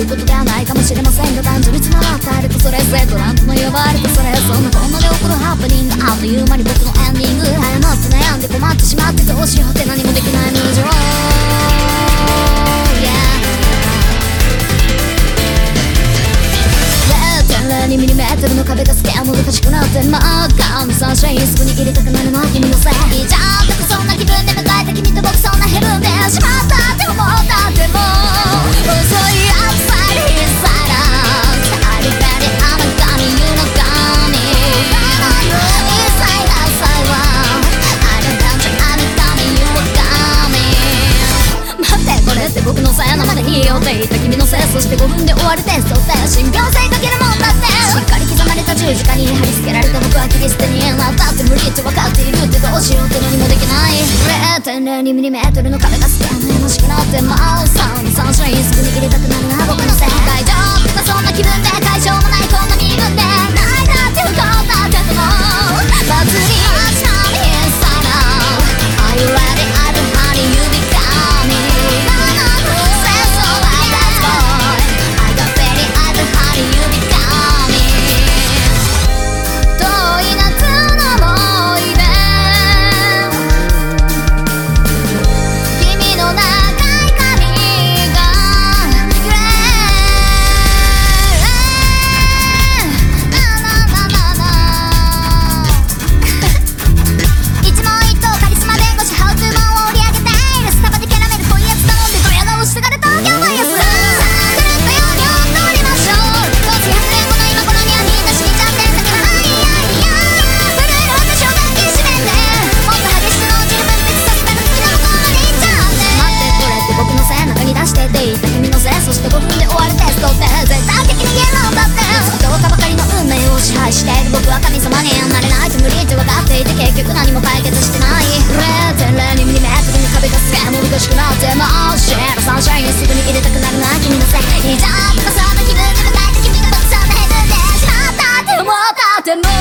いうことではないかもしれませんが単純に繋がったあれとそれぜトランプの呼ばれたそれそんなこんなで起こるハプニングあっという間に僕のエンディング誤って悩んで困ってしまってどうしようって何もできない無情 0.02mm の壁がスケア難しくなってもガンサンシャインすぐ握りたくなるのは君のせいじゃあくそんな気して5分で終わるテストって信憑性かけるもんだってしっかり刻まれた十字架に貼り付けられた僕は切り捨てになったって無理って分かっているってどうしようって何もできない。0.02mm の壁が好きなのやましくなってもサウンしくなってもシェルサンシャインすぐに入れたくなるな君のせい。いざこそう気分でまた君が僕そんなヘブンでしまったって思ったっても